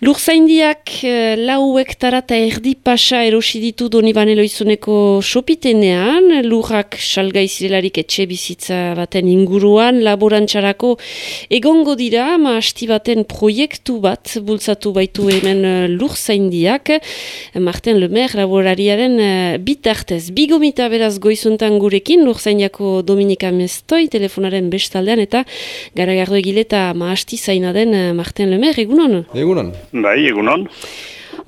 Lurzaindiak eh, lau hektara eta erdi pasa erosi ditu doni banelo izuneko sopitenean, lurrak salgai etxe bizitza baten inguruan, laborantxarako egongo dira, ma asti baten proiektu bat bultzatu baitu hemen eh, lurzaindiak, Marten Lemer laborariaren uh, bitartez. Bigomita beraz goizuntan gurekin, lurzaindiako Dominika Mestoi, telefonaren bestaldean, eta garagardo egile eta ma asti zaina den Marten Lemer, egunon? Egunon. Bai, egunon.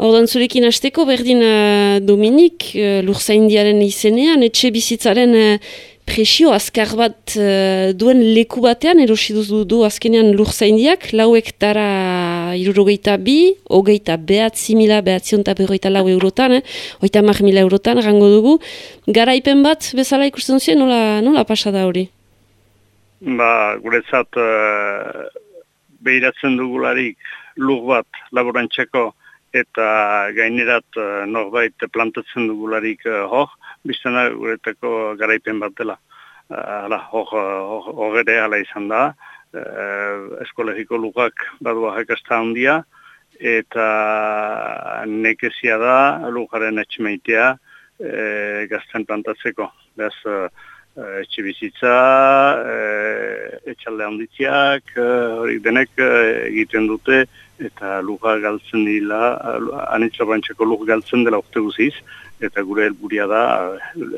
Ordan zurekin hasteko berdin uh, Dominik, uh, lurzaindiaren izenean, etxe bizitzaren uh, presio azkar bat uh, duen leku batean, erosi duzu du azkenean lurzaindiak, lau hektara irurogeita bi, hogeita behatzi mila, behatzionta berroita lau eurotan, eh? oita mar mila eurotan, rango dugu. Garaipen bat bezala ikusten zuen, nola, nola pasada hori? Ba, guretzat, uh, behiratzen dugularik, lur bat laborantxeko eta gainerat uh, norbait plantatzen dugularik uh, hor, biztena guretako garaipen bat dela. Uh, hor, hor, ere ala izan da, uh, eskolegiko lugak badua jakasta handia, eta nekezia da lugaren etxemeitea uh, gazten plantatzeko. Beaz, uh, etxe bizitza, etxalde handitziak, hori denek egiten dute, eta luga galtzen dila, anitza bantxeko lug galtzen dela urte guziz, eta gure helburia da,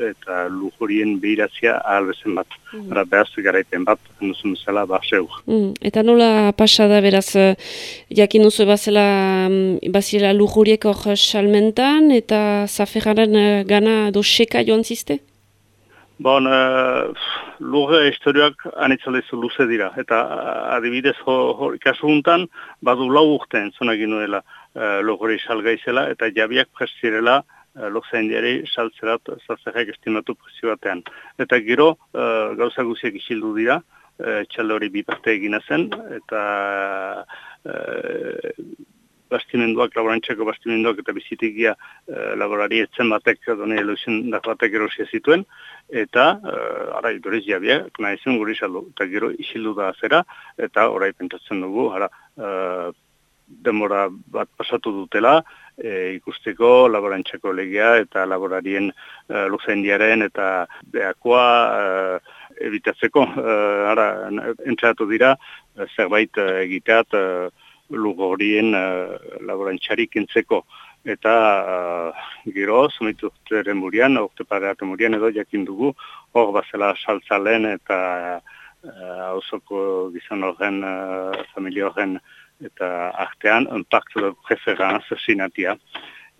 eta lug horien behiratzia ahalbezen bat. Mm. Ara behaz garaipen bat, nuzun bezala, bat mm. Eta nola pasada beraz, eh, jakin duzu bazela, mm, bazila lug horiek hor salmentan, eta zaferraren eh, gana doseka joan ziste? Bon, uh, lurre historioak anitzalezu luze dira. Eta adibidez hor badu lau urtean zona ginuela uh, lurre salgaizela eta jabiak prestirela uh, lurza indiari saltzerat zazerrak estimatu presio batean. Eta gero uh, gauza guziak isildu dira, uh, txalde hori biparte egina zen, eta uh, bastimenduak, laborantxako bastimenduak eta bizitikia e, laborari etzen batek, doni eluizien batek erosia zituen, eta e, ara iduriz jabia, nahi zen guri saldu, eta gero isildu da azera, eta orai pentatzen dugu, ara, e, demora bat pasatu dutela, e, ikusteko laborantxako legia eta laborarien e, luzendiaren eta beakoa e, ebitatzeko, e, ara, entzatu dira, zerbait egiteat, lugo horien uh, laborantxarik entzeko. Eta uh, gero, zumitu zeren murian, orte pareatu murian edo jakin dugu, hor bazela saltzalen eta uh, gizan horren, uh, familia horren eta artean, un paktu da preferanz sinatia.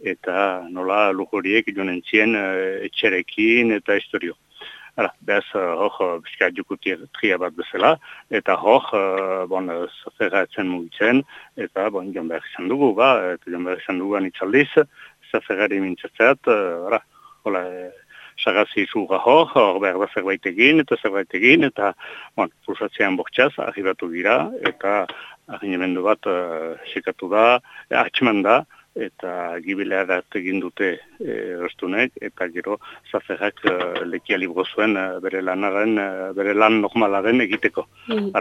Eta nola lugoriek joan entzien uh, etxerekin eta historio. Hala, behaz, hor, uh, bizka jukuti tria bat bezala, eta hor, uh, bon, zafera etzen mugitzen, eta, bon, joan behar izan dugu, ba, eta joan behar izan dugu anitzaldiz, zaferari mintzatzat, uh, hala, hola, sagazi zuga hor, hor behar da zerbait egin, eta zerbait egin, eta, bon, pulsatzean bortxaz, arribatu gira, eta arrinemendu bat, sekatu da, hartxeman da, eta gibilea da egin dute e, eta gero zaferrak e, lekia libro zuen e, bere lanaren, e, bere lan normalaren egiteko. Mm.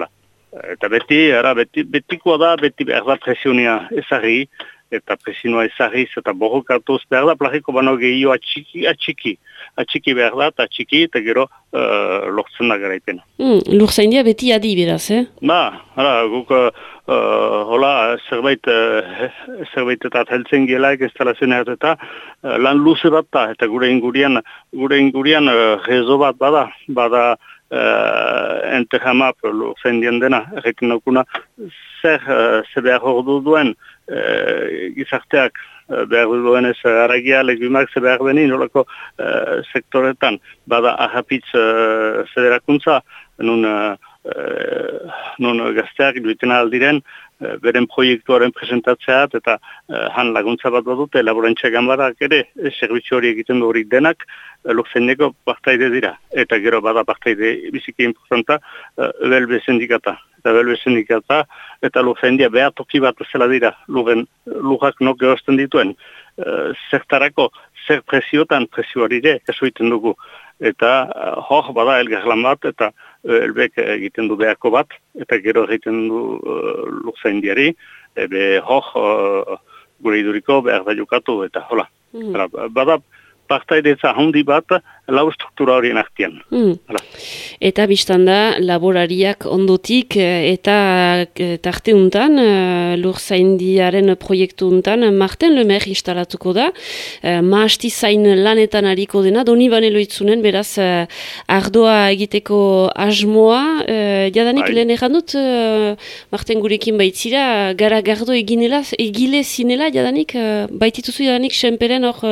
Eta beti, ara, beti, betikoa da, beti behar da presionia ezagri, eta presioa ezagiz, eta borrokatuz behar da, plagiko bano gehio atxiki, atxiki atxiki behar da, atxiki, eta gero uh, lortzen da garaipena. Mm, Lurza india beti adi beraz, eh? Ba, hala, guk, uh, hola, zerbait, uh, zerbait eta heltzen gela instalazioa eta uh, lan luze bat da, eta gure ingurian, gure ingurian uh, rezo bat bada, bada, uh, ente jamap lurza indian dena, errekin naukuna, zer, uh, zer behar hor duen, uh, gizarteak, Eh, behar duen ez aragia legumak ze behar benin olako uh, sektoretan. Bada ahapitz uh, federakuntza nun, uh, nun gazteak duiten aldiren uh, beren proiektuaren presentatzeat eta uh, han laguntza bat badute laborantza gambarak ere servizio hori egiten du horik denak uh, lukzeneko partaide dira. Eta gero bada partaide biziki importanta uh, ebelbe sindikata. Eta belbe sindikata, eta luzendia behar toki bat zela dira, lugen, lujak nok gehosten dituen, e, zertarako, zer presiotan presioari ere, esuiten dugu. Eta hor bada elgarlan bat, eta elbek egiten du beharko bat, eta gero egiten du uh, luzendiari, ebe hor gure iduriko behar da jokatu eta hola. Mm. Bada, partaidetza handi bat lau struktura horien artian. Hmm. Eta biztan da, laborariak ondotik eh, eta eh, tarte untan, uh, lur zaindiaren proiektu untan, Marten Lemer instalatuko da, maasti zain lanetan hariko dena, doni baneloitzunen, beraz, uh, ardoa egiteko asmoa, jadanik bai. lehen dut, uh, Marten gurekin baitzira, gara gardo eginela, egile zinela, jadanik, baitituzu jadanik, senperen hor,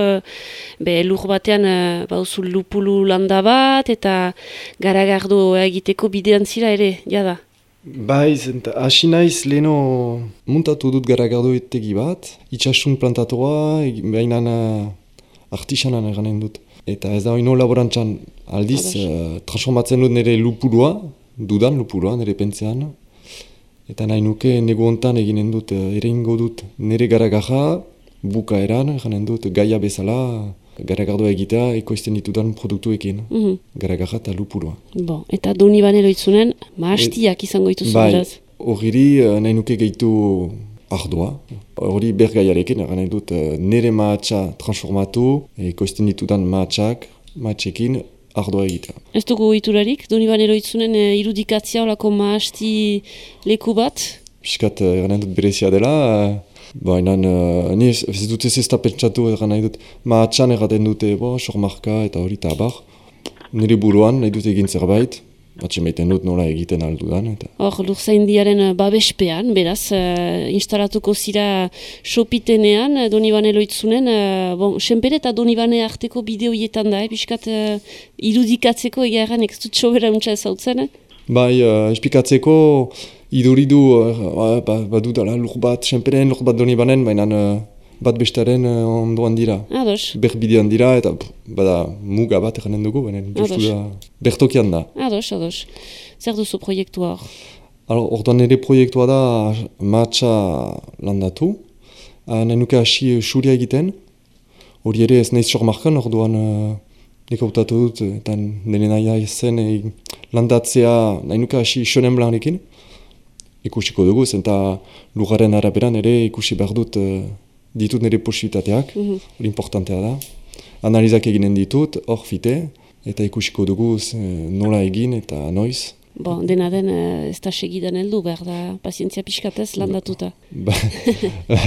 be, lur batean bauzu lupulu landa bat eta garagardo egiteko bidean zira ere, jada? Bai, hasi naiz leheno muntatu dut garagardo etegi bat, itxasun plantatoa, behinan uh, artisanan eganen dut. Eta ez da ino laborantzan aldiz, uh, transformatzen dut nire lupulua, dudan lupulua nire pentsean. Eta nahi nuke nego hontan eginen dut, uh, ere ingo dut nire garagaja, buka eran, eganen dut, gaia bezala, garagardoa egitea ekoizten ditudan produktuekin, mm -hmm. garagarra eta lupurua. Bo, eta doni banero itzunen, maastiak izango dituzu bai, Horri uh, nahi nuke gehitu ardoa, hori bergaiarekin, nahi dut uh, nire maatsa transformatu, ekoizten ditudan maatsak, maatsekin ardoa egitea. Ez dugu iturarik, doni banero itzunen irudikatzia olako maasti leku bat? Piskat, uh, dut berezia dela, Baina, uh, ni ez, dut ez ez da pentsatu egan nahi dut, ma atxan erraten dute, bo, sormarka eta hori eta. Nire buruan nahi dut egin zerbait, atxe maiten dut nola egiten aldudan. Eta. Hor, lurzaindiaren babespean, beraz, uh, instalatuko zira sopitenean, Donibane loitzunen, uh, bon, senpere eta Donibane arteko bideoietan da, eh, piskat uh, irudikatzeko egeran, ez dut sobera untsa ez hau eh? Bai, uh, espikatzeko, iduridu, uh, ba, badu dala lur bat, senperen lur bat doni banen, baina uh, bat bestaren uh, ondoan dira. Ados. Berbidean dira, eta bada muga bat eranen dugu, baina justu da, bertokian da. Ados, ados. Zer duzu proiektu hor? Orduan ere proiektua da matxa landatu. Uh, nahi nuke hasi suria egiten. Hori ere ez nahiz sormarkan, orduan uh, nik hautatu dut, eta nire nahi zen landatzea nahi nuke hasi sonen blanekin ikusiko dugu, zenta lugaren araberan ere ikusi behar dut uh, ditut nire posibitateak, mm -hmm. importantea da. Analizak eginen ditut, hor fite, eta ikusiko dugu nola egin eta noiz. Bo, dena den uh, ez da segidan heldu behar da, pazientzia pixkatez landatuta. Ba,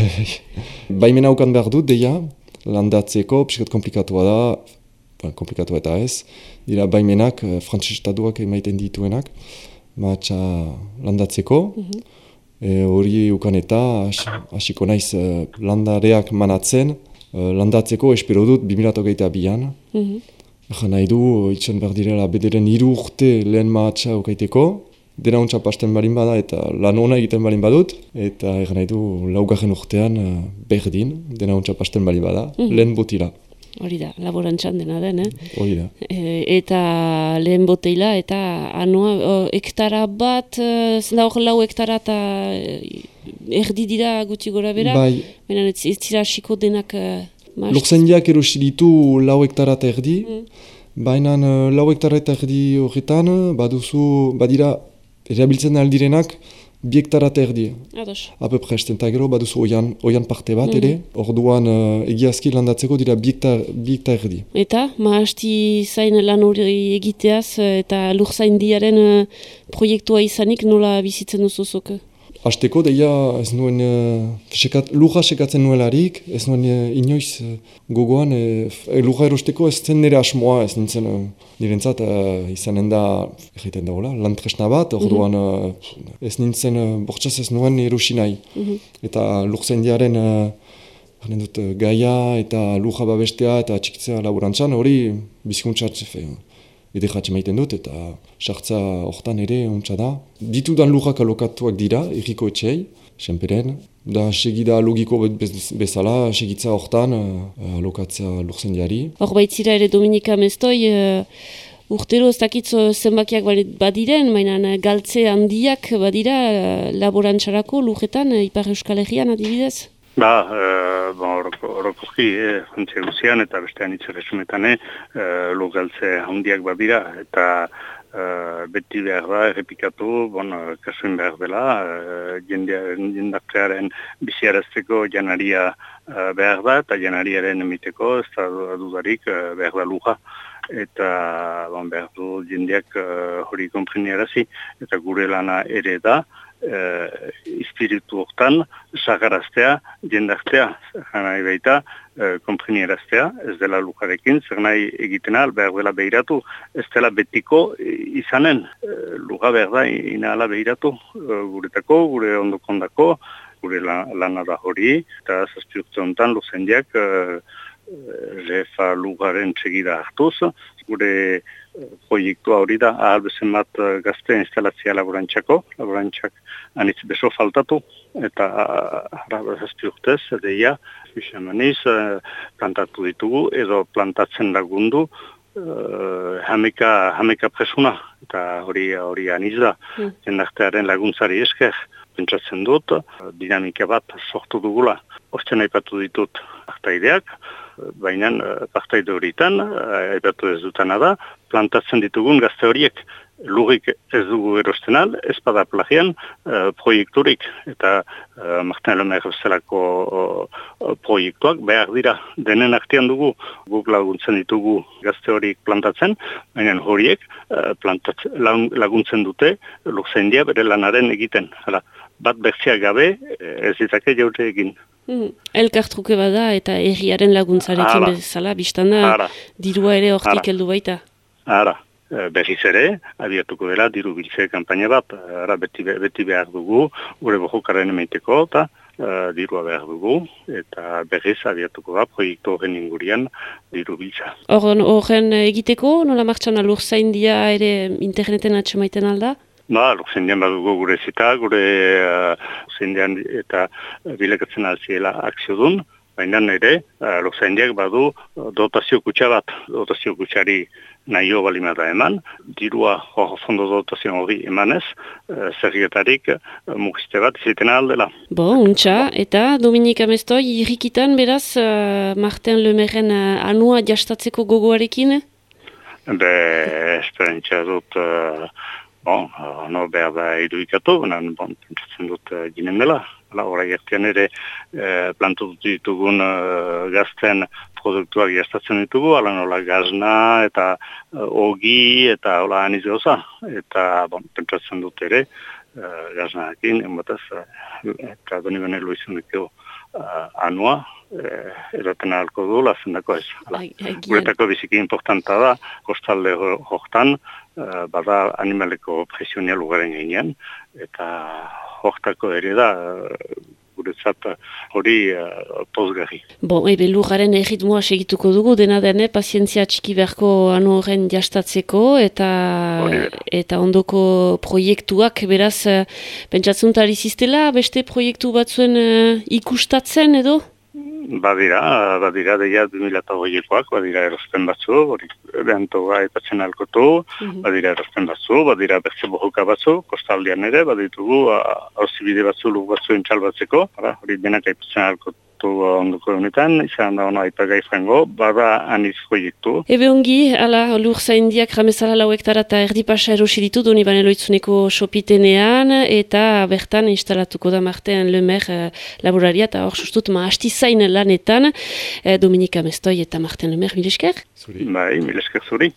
Baimena ukan behar dut, deia, landatzeko, pixkat komplikatua da, ba, komplikatu eta ez, dira baimenak, uh, frantzestatuak emaiten dituenak, mahatsa landatzeko. Mhm. E, hori ukan eta hasiko naiz e, landareak manatzen, e, landatzeko espero dut 2008 bian. Mm -hmm. nahi du, itxan behar direla bederen iru urte lehen mahatsa ukaiteko, dena untsa pasten balin bada eta lan hona egiten balin badut, eta egan nahi du laugarren urtean berdin, dena untsa pasten balin bada, mm lehen botila. Hori da, laborantzan dena den, eh? Hori da. E, eta lehen boteila, eta anoa, o, hektara bat, e, zela hor lau hektara eta e, erdi dira guti gora bera? Bai. Baina ez zira asiko denak uh, Lurzendiak erosi ditu lau hektara eta erdi, mm. baina lau hektara eta erdi horretan, baduzu, badira, erabiltzen aldirenak, biektara erdi. Ados. Ape presten, eta gero baduzu oian, oian parte bat mm ere, orduan uh, egiazki landatzeko dira biekta erdi. Eta, maasti zain lan hori egiteaz eta lur zain diaren uh, proiektua izanik nola bizitzen duzuzok? Azteko, deia ez nuen uh, sekat, luja sekatzen nuelarik, ez nuen uh, inoiz uh, gogoan, uh, luja erosteko ez zen nire asmoa, ez nintzen nirentzat uh, izanen da, egiten da hola, lantresna bat, mhm. orduan mm -hmm. ez nintzen bortxaz ez nuen erosi nahi. Mm -hmm. Eta lurzen diaren uh, dut, gaia eta luja babestea eta txikitzea laburantzan, hori bizikuntzatzen ede jatxe maiten dut, eta sartza hortan ere ontsa da. Ditudan lujak alokatuak dira, erriko etxei, senperen, da segida logiko bezala, segitza hortan uh, alokatzea lurzen diari. Hor baitzira ere Dominika Mestoi, uh, urtero ez dakitzo zenbakiak badiren, mainan galtze handiak badira laborantzarako lujetan, Ipar Euskal Herrian adibidez? Ba, e, ba orokozki, e, guzian eta bestean itxeresunetan, e, lugaltze handiak badira, eta beti behar da, errepikatu, bon, kasuin behar dela, uh, jendartearen biziarazteko janaria uh, behar da, eta janariaren emiteko, ez da dudarik uh, behar da luja. Eta bon, behar du jendeak hori uh, eta gure lana ere da, uh, espiritu hortan, sagaraztea, jendartea, janai baita, uh, komprinieraztea, ez dela lujarekin, zer nahi egiten al, behar dela behiratu, ez dela betiko izanen, uh, luja behar da, inahala behiratu, uh, guretako, gure ondokondako, gure lana da hori, eta zazpiurtze honetan, luzendiak, uh, Refa lugaren txegida hartuz, gure proiektua hori da, ahal bezen bat gazte instalazia laborantxako, laborantxak anitz beso faltatu, eta harra zazpi urtez, edeia, fisamaniz, plantatu ditugu, edo plantatzen lagundu, uh, hameka, hameka presuna, eta hori hori aniz da, mm. jendartearen laguntzari esker, pentsatzen dut, dinamika bat sortu dugula. Osten aipatu ditut partaideak, baina partaide horitan, aipatu ez dutana da, plantatzen ditugun gazte horiek lurrik ez dugu erosten al, ez bada plagian uh, proiekturik eta uh, Martin Lemer uh, proiektuak behar dira denen artean dugu guk laguntzen ditugu gazte horiek plantatzen, baina horiek uh, laguntzen dute lurzen dia bere lanaren egiten. Hala, bat bertziak gabe ez ditake jaute egin. Mm, elkartruke bada eta erriaren laguntzarekin bezala, biztana dirua ere hortik heldu baita. Ara, e, berriz ere, abiatuko dela, diru biltze kampaina bat, ara beti, beti behar dugu, gure bojokaren emeiteko, eta uh, dirua behar dugu, eta berriz abiatuko da, proiektu horren ingurian, diru biltza. Horren egiteko, nola martxan alur zain dia ere interneten atxemaiten alda? Ba, lukzendian badugu gure zita, gure uh, eta bilekatzen alziela akzio dun, baina nire uh, lukzendiak badu dotazio kutsa bat, dotazio kutsari nahi jo balimata eman, dirua hor fondo dotazio hori emanez, uh, zerrietarik uh, bat iziten aldela. Bo, untxa, eta Dominik Amestoi, irrikitan beraz, uh, Martin Lemeren uh, anua jastatzeko gogoarekin? Be, esperantza dut... Uh, bon, no behar da irudikatu, baina bon, pentsatzen dut uh, ginen dela. Hala, horai gertian ere eh, plantu ditugun uh, gazten produktuak jastatzen ditugu, ala nola gazna eta uh, ogi eta hola aniz gauza. Eta bon, pentsatzen dut ere uh, gaznaekin, enbataz, uh, eta doni bene luizun dikio uh, anua, eh, eroten ahalko du, lazendako ez. Guretako biziki importanta da, kostalde hortan, uh, bada animaleko presionia lugaren gainean, eta hortako ere da, uh, guretzat hori uh, pozgarri. Bon, ebe lurraren erritmoa segituko dugu, dena dene, pazientzia txiki beharko anu horren jastatzeko, eta eta ondoko proiektuak, beraz, pentsatzen ziztela, beste proiektu batzuen uh, ikustatzen edo? Badira, badira deia 2008koak, badira erosten batzu, hori behanto aipatzen alkotu, mm -hmm. badira erosten batzu, badira bertze bohoka batzu, kostaldian ere, baditugu hauzibide batzu, luk batzu entxalbatzeko, hori benak aipatzen alkotu proiektu ondoko honetan, izan da ono aipagai frango, bada aniz proiektu. Ebe ongi, ala, lur zaindiak ramezala lau hektara eta erdipasa erosi ditu, doni baneloitzuneko sopitenean, eta bertan instalatuko da martean lemer eh, laboraria, eta hor sustut ma hasti zain lanetan, eh, Dominika Mestoi eta martean lemer, milesker? Zuri. Bai, milesker zuri.